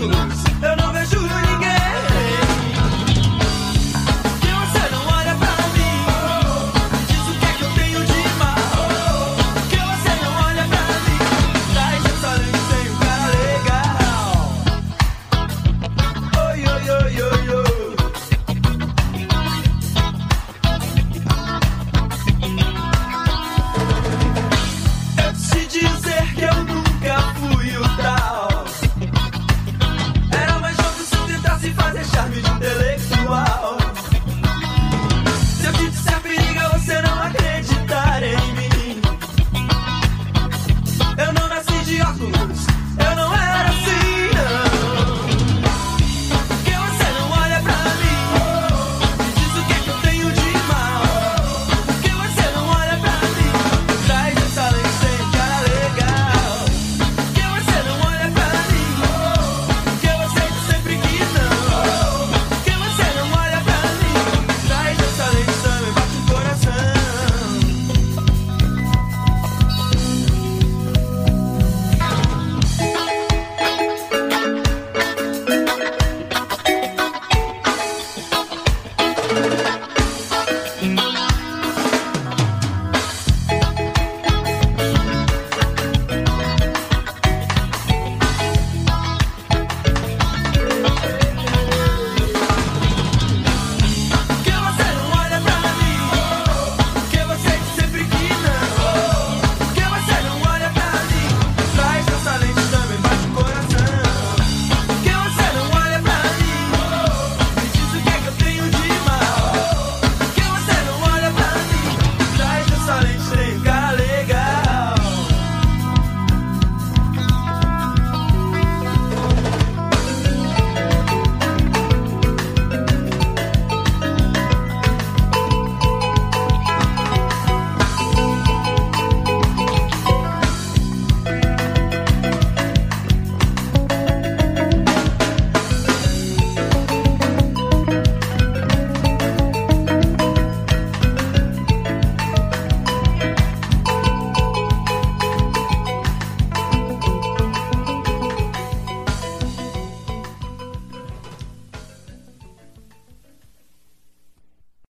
Oculus.